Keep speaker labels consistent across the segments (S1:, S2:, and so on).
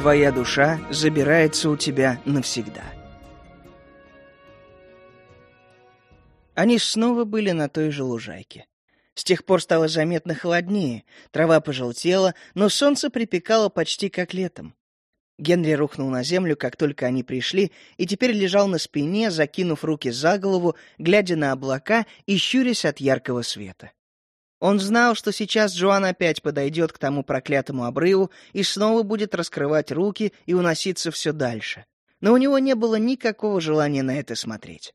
S1: Твоя душа забирается у тебя навсегда. Они снова были на той же лужайке. С тех пор стало заметно холоднее, трава пожелтела, но солнце припекало почти как летом. Генри рухнул на землю, как только они пришли, и теперь лежал на спине, закинув руки за голову, глядя на облака и щурясь от яркого света. Он знал, что сейчас Джоан опять подойдет к тому проклятому обрыву и снова будет раскрывать руки и уноситься все дальше. Но у него не было никакого желания на это смотреть.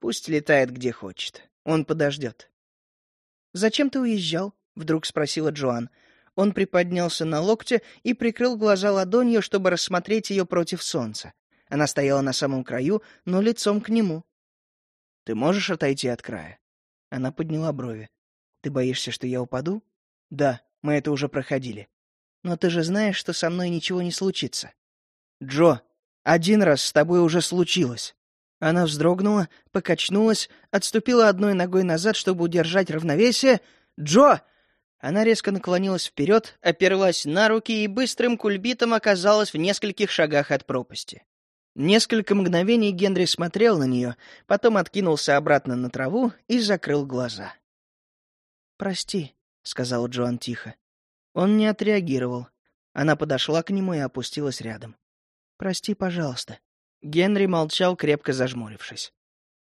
S1: Пусть летает где хочет. Он подождет. «Зачем ты уезжал?» — вдруг спросила Джоан. Он приподнялся на локте и прикрыл глаза ладонью, чтобы рассмотреть ее против солнца. Она стояла на самом краю, но лицом к нему. «Ты можешь отойти от края?» Она подняла брови. «Ты боишься, что я упаду?» «Да, мы это уже проходили». «Но ты же знаешь, что со мной ничего не случится». «Джо, один раз с тобой уже случилось». Она вздрогнула, покачнулась, отступила одной ногой назад, чтобы удержать равновесие. «Джо!» Она резко наклонилась вперед, оперлась на руки и быстрым кульбитом оказалась в нескольких шагах от пропасти. Несколько мгновений Генри смотрел на нее, потом откинулся обратно на траву и закрыл глаза. «Прости», — сказал Джоан тихо. Он не отреагировал. Она подошла к нему и опустилась рядом. «Прости, пожалуйста». Генри молчал, крепко зажмурившись.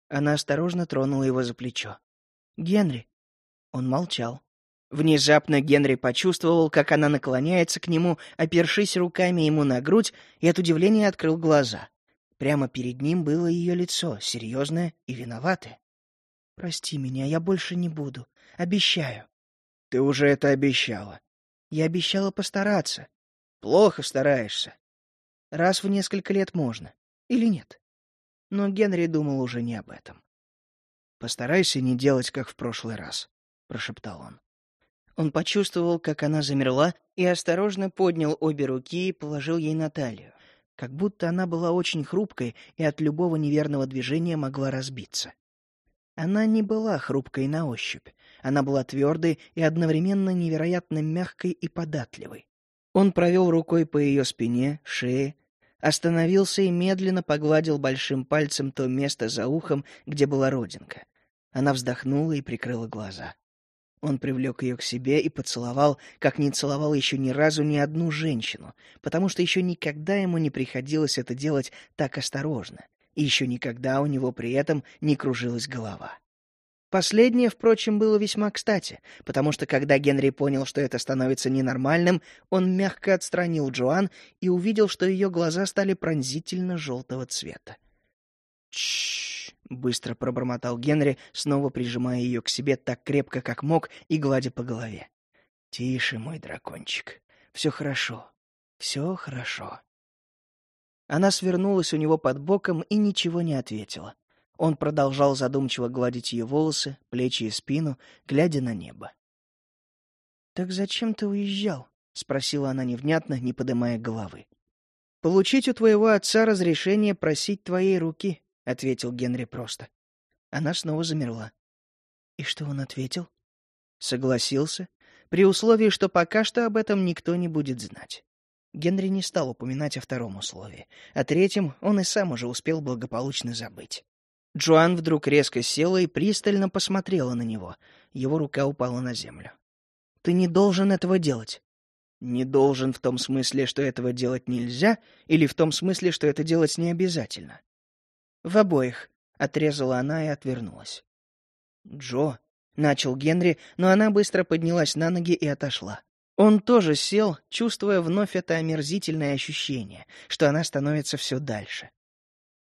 S1: Она осторожно тронула его за плечо. «Генри!» Он молчал. Внезапно Генри почувствовал, как она наклоняется к нему, опершись руками ему на грудь, и от удивления открыл глаза. Прямо перед ним было ее лицо, серьезное и виноватое. «Прости меня, я больше не буду. Обещаю». «Ты уже это обещала». «Я обещала постараться». «Плохо стараешься». «Раз в несколько лет можно. Или нет?» Но Генри думал уже не об этом. «Постарайся не делать, как в прошлый раз», — прошептал он. Он почувствовал, как она замерла, и осторожно поднял обе руки и положил ей на талию, как будто она была очень хрупкой и от любого неверного движения могла разбиться. Она не была хрупкой на ощупь. Она была твердой и одновременно невероятно мягкой и податливой. Он провел рукой по ее спине, шее, остановился и медленно погладил большим пальцем то место за ухом, где была родинка. Она вздохнула и прикрыла глаза. Он привлек ее к себе и поцеловал, как не целовал еще ни разу ни одну женщину, потому что еще никогда ему не приходилось это делать так осторожно, и еще никогда у него при этом не кружилась голова. Последнее, впрочем, было весьма кстати, потому что когда Генри понял, что это становится ненормальным, он мягко отстранил Джоан и увидел, что ее глаза стали пронзительно желтого цвета. «Тш-ш-ш!» быстро пробормотал Генри, снова прижимая ее к себе так крепко, как мог, и гладя по голове. «Тише, мой дракончик. Все хорошо. Все хорошо». Она свернулась у него под боком и ничего не ответила. Он продолжал задумчиво гладить ее волосы, плечи и спину, глядя на небо. «Так зачем ты уезжал?» — спросила она невнятно, не поднимая головы. «Получить у твоего отца разрешение просить твоей руки», — ответил Генри просто. Она снова замерла. «И что он ответил?» «Согласился, при условии, что пока что об этом никто не будет знать». Генри не стал упоминать о втором условии. О третьем он и сам уже успел благополучно забыть. Джоан вдруг резко села и пристально посмотрела на него. Его рука упала на землю. «Ты не должен этого делать». «Не должен в том смысле, что этого делать нельзя, или в том смысле, что это делать не обязательно?» «В обоих», — отрезала она и отвернулась. «Джо», — начал Генри, но она быстро поднялась на ноги и отошла. Он тоже сел, чувствуя вновь это омерзительное ощущение, что она становится все дальше.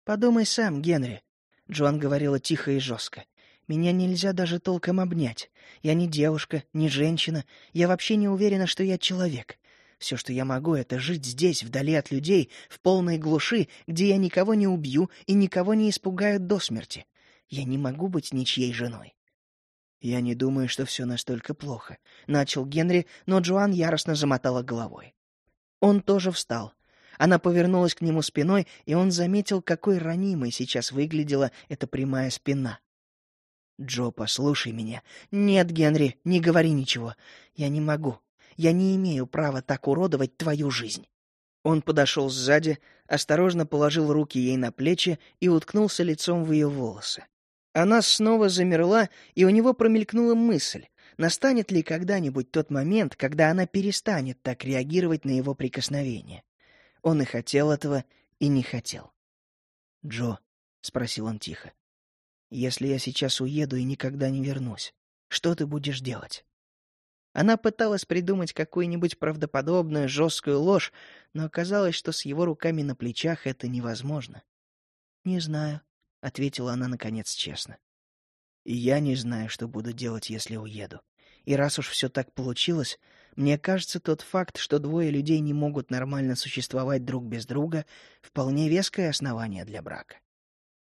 S1: «Подумай сам, Генри». Джоан говорила тихо и жестко. «Меня нельзя даже толком обнять. Я не девушка, не женщина. Я вообще не уверена, что я человек. Все, что я могу, это жить здесь, вдали от людей, в полной глуши, где я никого не убью и никого не испугаю до смерти. Я не могу быть ничьей женой. «Я не думаю, что все настолько плохо», — начал Генри, но Джоан яростно замотала головой. Он тоже встал. Она повернулась к нему спиной, и он заметил, какой ранимой сейчас выглядела эта прямая спина. «Джо, послушай меня». «Нет, Генри, не говори ничего. Я не могу. Я не имею права так уродовать твою жизнь». Он подошел сзади, осторожно положил руки ей на плечи и уткнулся лицом в ее волосы. Она снова замерла, и у него промелькнула мысль, настанет ли когда-нибудь тот момент, когда она перестанет так реагировать на его прикосновение. Он и хотел этого, и не хотел. «Джо», — спросил он тихо, — «если я сейчас уеду и никогда не вернусь, что ты будешь делать?» Она пыталась придумать какую-нибудь правдоподобную, жесткую ложь, но оказалось, что с его руками на плечах это невозможно. «Не знаю», — ответила она, наконец, честно. «И я не знаю, что буду делать, если уеду. И раз уж все так получилось, мне кажется, тот факт, что двое людей не могут нормально существовать друг без друга, вполне веское основание для брака.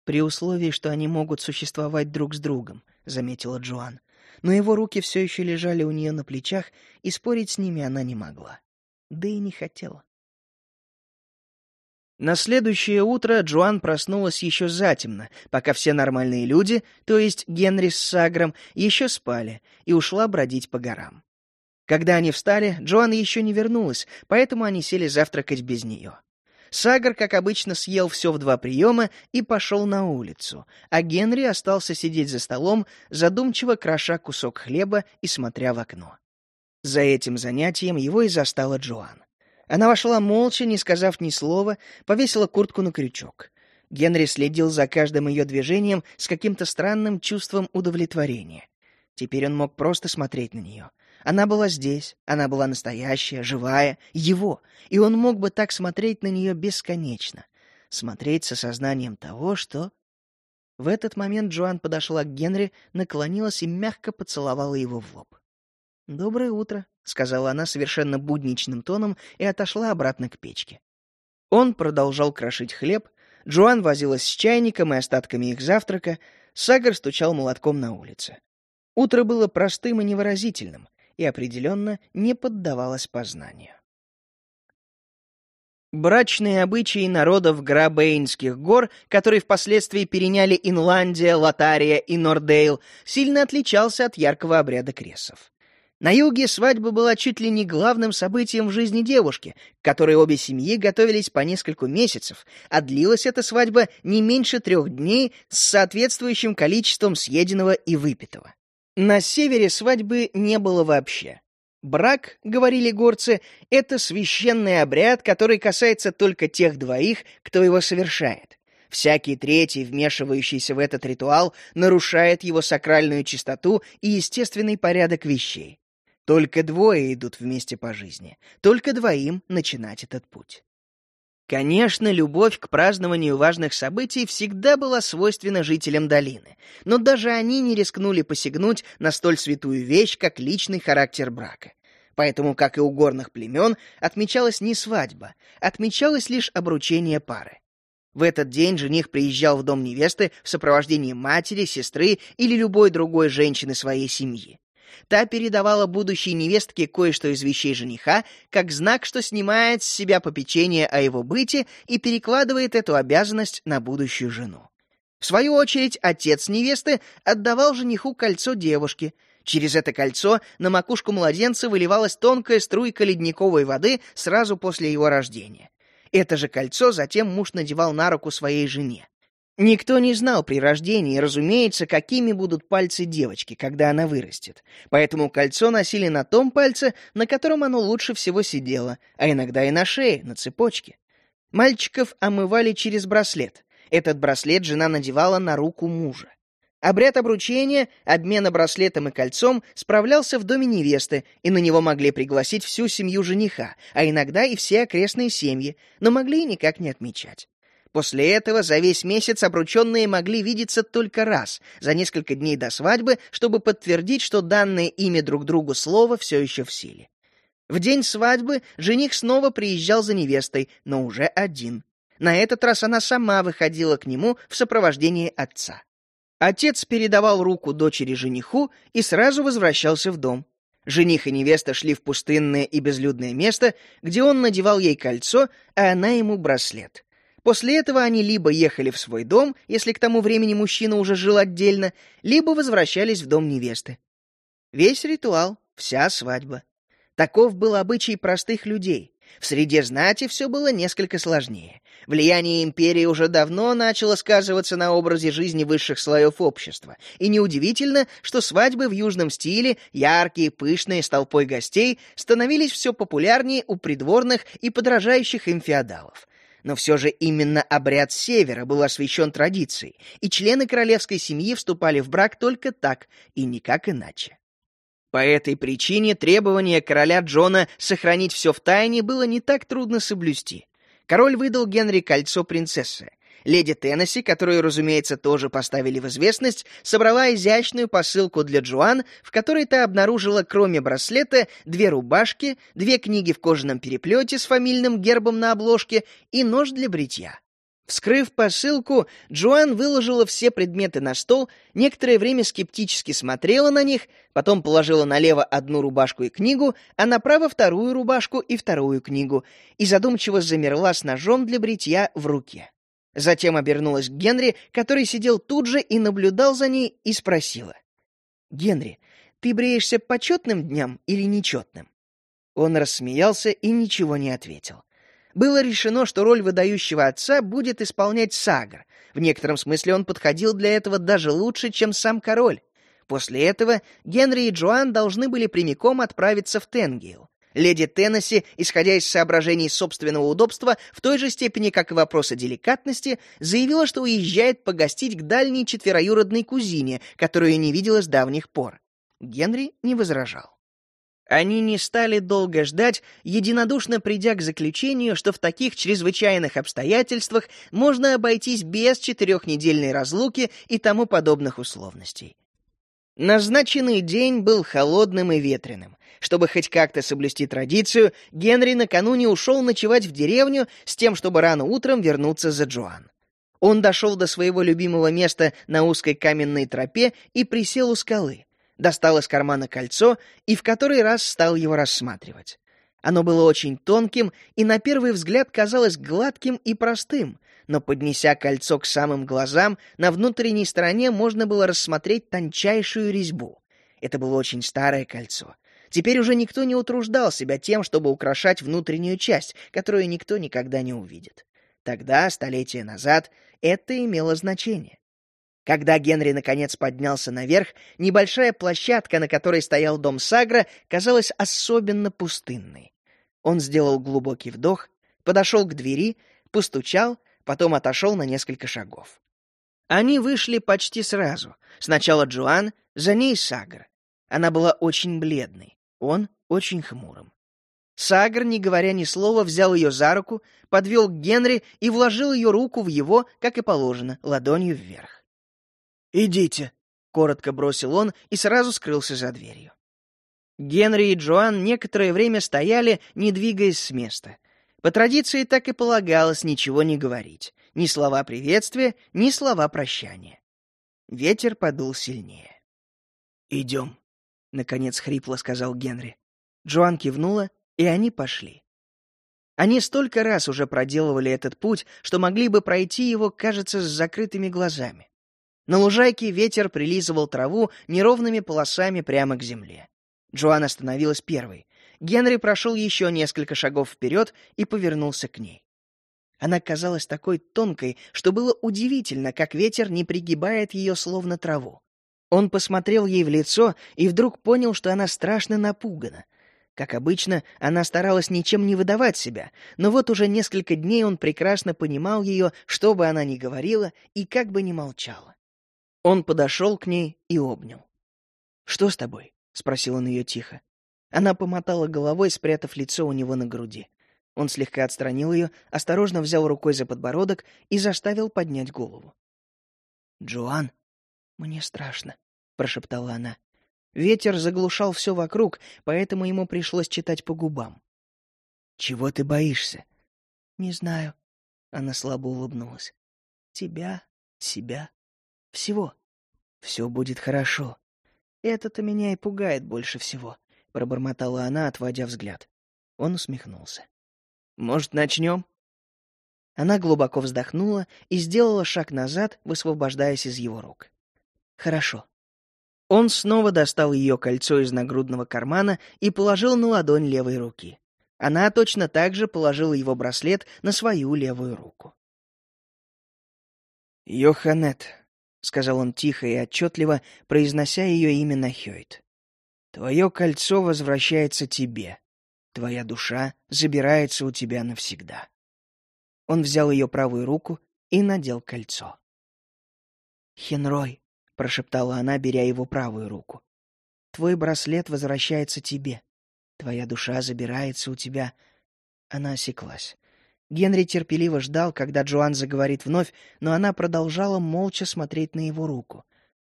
S1: При условии, что они могут существовать друг с другом, заметила Джоан. Но его руки все еще лежали у нее на плечах, и спорить с ними она не могла. Да и не хотела. На следующее утро Джоан проснулась еще затемно, пока все нормальные люди, то есть Генри с Сагром, еще спали, и ушла бродить по горам. Когда они встали, Джоан еще не вернулась, поэтому они сели завтракать без нее. Сагар, как обычно, съел все в два приема и пошел на улицу, а Генри остался сидеть за столом, задумчиво кроша кусок хлеба и смотря в окно. За этим занятием его и застала Джоан. Она вошла молча, не сказав ни слова, повесила куртку на крючок. Генри следил за каждым ее движением с каким-то странным чувством удовлетворения. Теперь он мог просто смотреть на нее. Она была здесь, она была настоящая, живая, его, и он мог бы так смотреть на нее бесконечно. Смотреть с осознанием того, что... В этот момент Джоан подошла к Генри, наклонилась и мягко поцеловала его в лоб. «Доброе утро», — сказала она совершенно будничным тоном и отошла обратно к печке. Он продолжал крошить хлеб, Джоан возилась с чайником и остатками их завтрака, Сагар стучал молотком на улице. Утро было простым и невыразительным, и определенно не поддавалось познанию. Брачные обычаи народов Грабейнских гор, которые впоследствии переняли Инландия, Лотария и Нордейл, сильно отличался от яркого обряда кресов. На юге свадьба была чуть ли не главным событием в жизни девушки, которой обе семьи готовились по несколько месяцев, а длилась эта свадьба не меньше трех дней с соответствующим количеством съеденного и выпитого. На севере свадьбы не было вообще. Брак, говорили горцы, это священный обряд, который касается только тех двоих, кто его совершает. Всякий третий, вмешивающийся в этот ритуал, нарушает его сакральную чистоту и естественный порядок вещей. Только двое идут вместе по жизни. Только двоим начинать этот путь. Конечно, любовь к празднованию важных событий всегда была свойственна жителям долины, но даже они не рискнули посягнуть на столь святую вещь, как личный характер брака. Поэтому, как и у горных племен, отмечалась не свадьба, отмечалось лишь обручение пары. В этот день жених приезжал в дом невесты в сопровождении матери, сестры или любой другой женщины своей семьи. Та передавала будущей невестке кое-что из вещей жениха, как знак, что снимает с себя попечение о его быте и перекладывает эту обязанность на будущую жену. В свою очередь, отец невесты отдавал жениху кольцо девушки. Через это кольцо на макушку младенца выливалась тонкая струйка ледниковой воды сразу после его рождения. Это же кольцо затем муж надевал на руку своей жене. Никто не знал при рождении, разумеется, какими будут пальцы девочки, когда она вырастет. Поэтому кольцо носили на том пальце, на котором оно лучше всего сидело, а иногда и на шее, на цепочке. Мальчиков омывали через браслет. Этот браслет жена надевала на руку мужа. Обряд обручения, обмена браслетом и кольцом справлялся в доме невесты, и на него могли пригласить всю семью жениха, а иногда и все окрестные семьи, но могли и никак не отмечать. После этого за весь месяц обрученные могли видеться только раз, за несколько дней до свадьбы, чтобы подтвердить, что данное ими друг другу слово все еще в силе. В день свадьбы жених снова приезжал за невестой, но уже один. На этот раз она сама выходила к нему в сопровождении отца. Отец передавал руку дочери жениху и сразу возвращался в дом. Жених и невеста шли в пустынное и безлюдное место, где он надевал ей кольцо, а она ему браслет. После этого они либо ехали в свой дом, если к тому времени мужчина уже жил отдельно, либо возвращались в дом невесты. Весь ритуал, вся свадьба. Таков был обычай простых людей. В среде знати все было несколько сложнее. Влияние империи уже давно начало сказываться на образе жизни высших слоев общества, и неудивительно, что свадьбы в южном стиле, яркие, пышные, с толпой гостей, становились все популярнее у придворных и подражающих им феодалов. Но все же именно обряд севера был освящен традицией, и члены королевской семьи вступали в брак только так и никак иначе. По этой причине требование короля Джона сохранить все в тайне было не так трудно соблюсти. Король выдал Генри кольцо принцессы. Леди Теннесси, которую, разумеется, тоже поставили в известность, собрала изящную посылку для Джоан, в которой та обнаружила, кроме браслета, две рубашки, две книги в кожаном переплете с фамильным гербом на обложке и нож для бритья. Вскрыв посылку, Джоан выложила все предметы на стол, некоторое время скептически смотрела на них, потом положила налево одну рубашку и книгу, а направо вторую рубашку и вторую книгу, и задумчиво замерла с ножом для бритья в руке. Затем обернулась к Генри, который сидел тут же и наблюдал за ней, и спросила. «Генри, ты бреешься почетным дням или нечетным?» Он рассмеялся и ничего не ответил было решено, что роль выдающего отца будет исполнять Сагр. В некотором смысле он подходил для этого даже лучше, чем сам король. После этого Генри и Джоан должны были прямиком отправиться в Тенгейл. Леди Теннесси, исходя из соображений собственного удобства, в той же степени, как и вопроса деликатности, заявила, что уезжает погостить к дальней четвероюродной кузине, которую не видела с давних пор. Генри не возражал. Они не стали долго ждать, единодушно придя к заключению, что в таких чрезвычайных обстоятельствах можно обойтись без четырехнедельной разлуки и тому подобных условностей. Назначенный день был холодным и ветреным. Чтобы хоть как-то соблюсти традицию, Генри накануне ушел ночевать в деревню с тем, чтобы рано утром вернуться за Джоан. Он дошел до своего любимого места на узкой каменной тропе и присел у скалы достал из кармана кольцо и в который раз стал его рассматривать. Оно было очень тонким и на первый взгляд казалось гладким и простым, но, поднеся кольцо к самым глазам, на внутренней стороне можно было рассмотреть тончайшую резьбу. Это было очень старое кольцо. Теперь уже никто не утруждал себя тем, чтобы украшать внутреннюю часть, которую никто никогда не увидит. Тогда, столетия назад, это имело значение. Когда Генри наконец поднялся наверх, небольшая площадка, на которой стоял дом Сагра, казалась особенно пустынной. Он сделал глубокий вдох, подошел к двери, постучал, потом отошел на несколько шагов. Они вышли почти сразу. Сначала Джоан, за ней Сагр. Она была очень бледной, он очень хмурым. Сагр, не говоря ни слова, взял ее за руку, подвел к Генри и вложил ее руку в его, как и положено, ладонью вверх. «Идите», — коротко бросил он и сразу скрылся за дверью. Генри и Джоан некоторое время стояли, не двигаясь с места. По традиции так и полагалось ничего не говорить. Ни слова приветствия, ни слова прощания. Ветер подул сильнее. «Идем», — наконец хрипло сказал Генри. Джоан кивнула, и они пошли. Они столько раз уже проделывали этот путь, что могли бы пройти его, кажется, с закрытыми глазами. На лужайке ветер прилизывал траву неровными полосами прямо к земле. Джоан остановилась первой. Генри прошел еще несколько шагов вперед и повернулся к ней. Она казалась такой тонкой, что было удивительно, как ветер не пригибает ее словно траву. Он посмотрел ей в лицо и вдруг понял, что она страшно напугана. Как обычно, она старалась ничем не выдавать себя, но вот уже несколько дней он прекрасно понимал ее, что бы она ни говорила и как бы ни молчала. Он подошел к ней и обнял. «Что с тобой?» — спросил он ее тихо. Она помотала головой, спрятав лицо у него на груди. Он слегка отстранил ее, осторожно взял рукой за подбородок и заставил поднять голову. «Джоан, мне страшно», — прошептала она. Ветер заглушал все вокруг, поэтому ему пришлось читать по губам. «Чего ты боишься?» «Не знаю», — она слабо улыбнулась. «Тебя, себя, всего. Все будет хорошо. Это-то меня и пугает больше всего, пробормотала она, отводя взгляд. Он усмехнулся. Может, начнем? Она глубоко вздохнула и сделала шаг назад, высвобождаясь из его рук. Хорошо. Он снова достал ее кольцо из нагрудного кармана и положил на ладонь левой руки. Она точно так же положила его браслет на свою левую руку. «Йоханет», — сказал он тихо и отчетливо, произнося ее имя на Хёйт. «Твое кольцо возвращается тебе. Твоя душа забирается у тебя навсегда». Он взял ее правую руку и надел кольцо. «Хенрой», — прошептала она, беря его правую руку, — «твой браслет возвращается тебе. Твоя душа забирается у тебя...» Она осеклась. Генри терпеливо ждал, когда Джоан заговорит вновь, но она продолжала молча смотреть на его руку.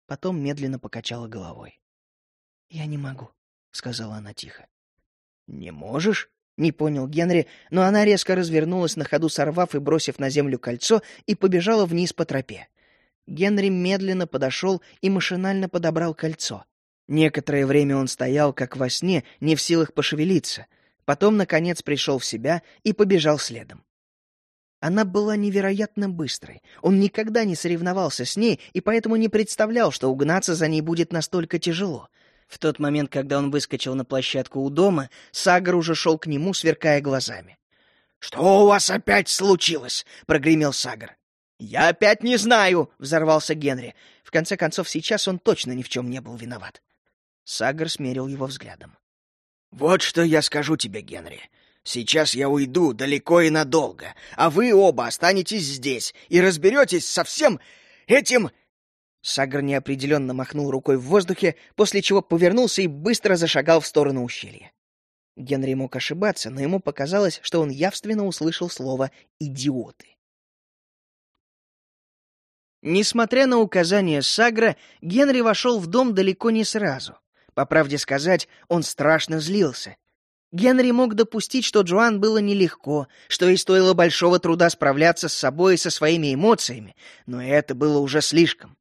S1: Потом медленно покачала головой. «Я не могу», — сказала она тихо. «Не можешь?» — не понял Генри, но она резко развернулась на ходу, сорвав и бросив на землю кольцо, и побежала вниз по тропе. Генри медленно подошел и машинально подобрал кольцо. Некоторое время он стоял, как во сне, не в силах пошевелиться. Потом, наконец, пришел в себя и побежал следом. Она была невероятно быстрой. Он никогда не соревновался с ней и поэтому не представлял, что угнаться за ней будет настолько тяжело. В тот момент, когда он выскочил на площадку у дома, Сагар уже шел к нему, сверкая глазами. «Что у вас опять случилось?» — прогремел Сагар. «Я опять не знаю!» — взорвался Генри. В конце концов, сейчас он точно ни в чем не был виноват. Сагар смерил его взглядом. «Вот что я скажу тебе, Генри. Сейчас я уйду далеко и надолго, а вы оба останетесь здесь и разберетесь со всем этим...» Сагар неопределенно махнул рукой в воздухе, после чего повернулся и быстро зашагал в сторону ущелья. Генри мог ошибаться, но ему показалось, что он явственно услышал слово «идиоты». Несмотря на указания Сагра, Генри вошел в дом далеко не сразу. По правде сказать, он страшно злился. Генри мог допустить, что Джоан было нелегко, что ей стоило большого труда справляться с собой и со своими эмоциями, но это было уже слишком.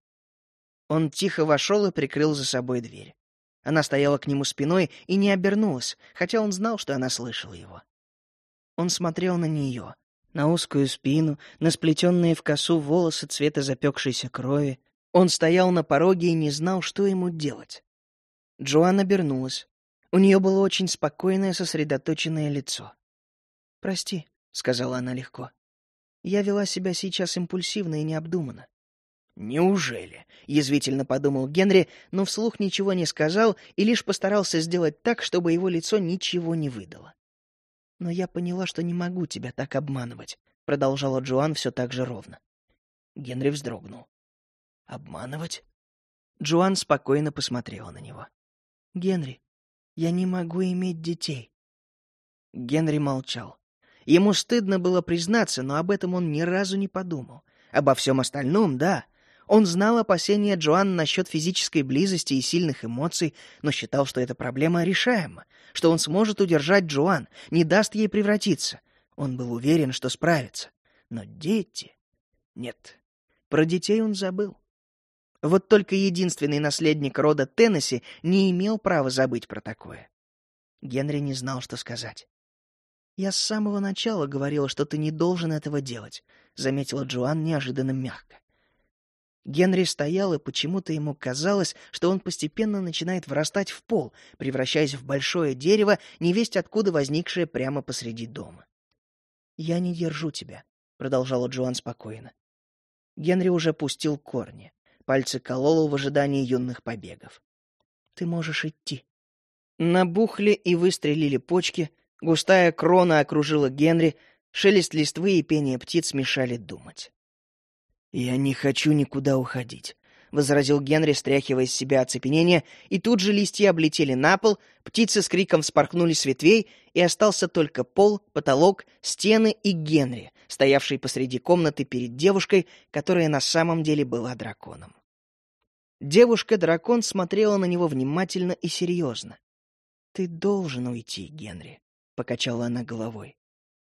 S1: Он тихо вошел и прикрыл за собой дверь. Она стояла к нему спиной и не обернулась, хотя он знал, что она слышала его. Он смотрел на нее, на узкую спину, на сплетенные в косу волосы цвета запекшейся крови. Он стоял на пороге и не знал, что ему делать. Джоан обернулась. У нее было очень спокойное, сосредоточенное лицо. «Прости», — сказала она легко. «Я вела себя сейчас импульсивно и необдуманно». «Неужели?» — язвительно подумал Генри, но вслух ничего не сказал и лишь постарался сделать так, чтобы его лицо ничего не выдало. «Но я поняла, что не могу тебя так обманывать», — продолжала Джоан все так же ровно. Генри вздрогнул. «Обманывать?» Джоан спокойно посмотрела на него. «Генри, я не могу иметь детей». Генри молчал. Ему стыдно было признаться, но об этом он ни разу не подумал. Обо всем остальном — да. Он знал опасения Джоан насчет физической близости и сильных эмоций, но считал, что эта проблема решаема, что он сможет удержать Джоан, не даст ей превратиться. Он был уверен, что справится. Но дети... Нет, про детей он забыл. Вот только единственный наследник рода Теннесси не имел права забыть про такое. Генри не знал, что сказать. «Я с самого начала говорила, что ты не должен этого делать», — заметила Джоан неожиданно мягко. Генри стоял, и почему-то ему казалось, что он постепенно начинает врастать в пол, превращаясь в большое дерево, невесть откуда возникшее прямо посреди дома. «Я не держу тебя», — продолжала Джоан спокойно. Генри уже пустил корни. Пальцы кололо в ожидании юных побегов. «Ты можешь идти». Набухли и выстрелили почки, густая крона окружила Генри, шелест листвы и пение птиц мешали думать. «Я не хочу никуда уходить», — возразил Генри, стряхивая с себя оцепенение, и тут же листья облетели на пол, птицы с криком вспорхнули с ветвей, и остался только пол, потолок, стены и Генри, стоявший посреди комнаты перед девушкой, которая на самом деле была драконом. Девушка-дракон смотрела на него внимательно и серьезно. «Ты должен уйти, Генри», — покачала она головой.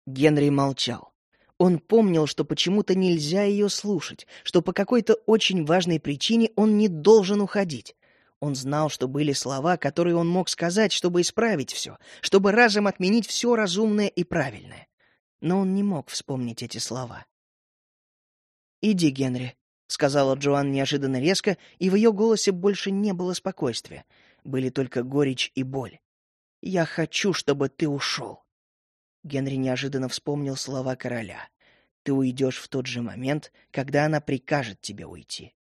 S1: Генри молчал. Он помнил, что почему-то нельзя ее слушать, что по какой-то очень важной причине он не должен уходить. Он знал, что были слова, которые он мог сказать, чтобы исправить все, чтобы разом отменить все разумное и правильное. Но он не мог вспомнить эти слова. «Иди, Генри», — сказала Джоан неожиданно резко, и в ее голосе больше не было спокойствия. Были только горечь и боль. «Я хочу, чтобы ты ушел». Генри неожиданно вспомнил слова короля. «Ты уйдешь в тот же момент, когда она прикажет тебе уйти».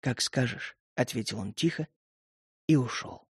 S1: «Как скажешь», — ответил он тихо и ушел.